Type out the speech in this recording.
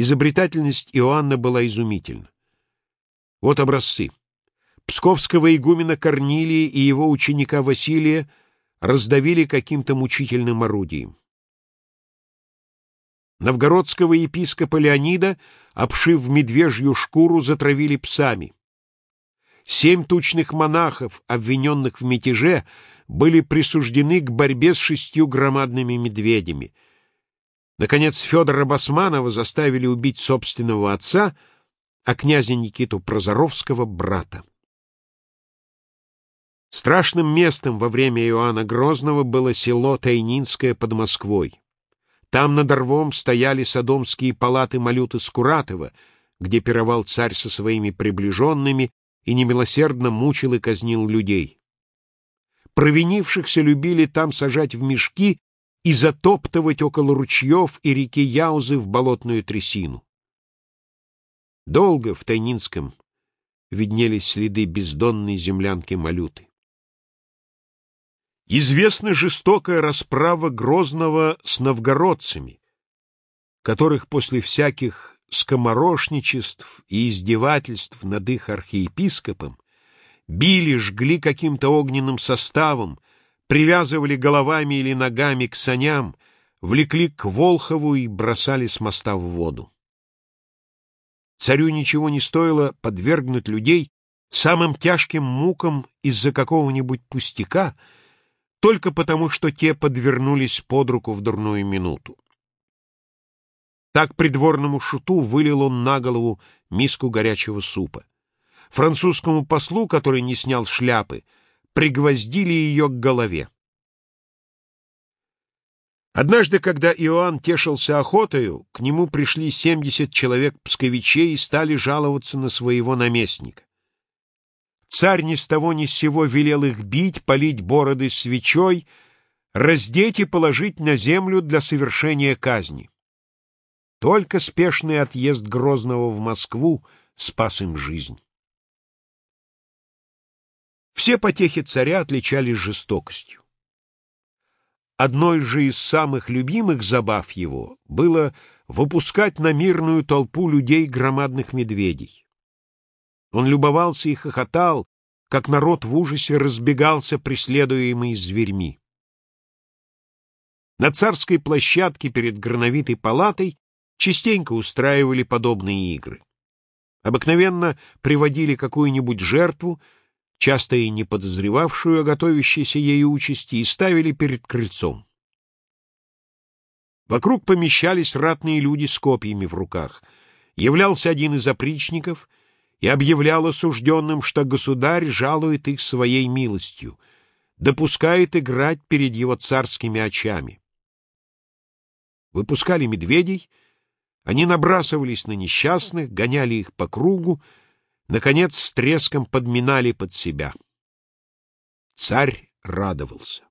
Изобретательность Иоанна была изумительна. Вот образцы. Псковского игумена Корнилия и его ученика Василия раздавили каким-то мучительным орудием. Новгородского епископа Леонида, обшив медвежью шкуру, затравили псами. Семь тучных монахов, обвиненных в мятеже, были присуждены к борьбе с шестью громадными медведями. Наконец, Федора Басманова заставили убить собственного отца, а князя Никиту Прозоровского — брата. Страшным местом во время Иоанна Грозного было село Тайнинское под Москвой. Там над рвом стояли садомские палаты Малюты Скуратова, где пировал царь со своими приближенными и немилосердно мучил и казнил людей. Провинившихся любили там сажать в мешки и затоптывать около ручьев и реки Яузы в болотную трясину. Долго в Тайнинском виднелись следы бездонной землянки Малюты. Известна жестокая расправа Грозного с новгородцами, которых после всяких скоморошничеств и издевательств над их архиепископом били, жгли каким-то огненным составом, привязывали головами или ногами к саням, влекли к Волхову и бросали с моста в воду. Царю ничего не стоило подвергнуть людей самым тяжким мукам из-за какого-нибудь пустяка — только потому, что те подвернулись под руку в дурную минуту. Так придворному шуту вылил он на голову миску горячего супа. Французскому послу, который не снял шляпы, пригвоздили ее к голове. Однажды, когда Иоанн тешился охотою, к нему пришли семьдесят человек псковичей и стали жаловаться на своего наместника. Царь ни с того ни с сего велел их бить, полить бороды свечой, раздеть и положить на землю для совершения казни. Только спешный отъезд Грозного в Москву спас им жизнь. Все потехи царя отличались жестокостью. Одной же из самых любимых забав его было выпускать на мирную толпу людей громадных медведей. Он любовался и хохотал, как народ в ужасе разбегался, преследуемый зверьми. На царской площадке перед грановитой палатой частенько устраивали подобные игры. Обыкновенно приводили какую-нибудь жертву, часто и не подозревавшую о готовящейся ей участи, и ставили перед крыльцом. Вокруг помещались ратные люди с копьями в руках. Являлся один из опричников и объявлял осужденным, что государь жалует их своей милостью, допускает играть перед его царскими очами. Выпускали медведей, они набрасывались на несчастных, гоняли их по кругу, наконец с треском подминали под себя. Царь радовался.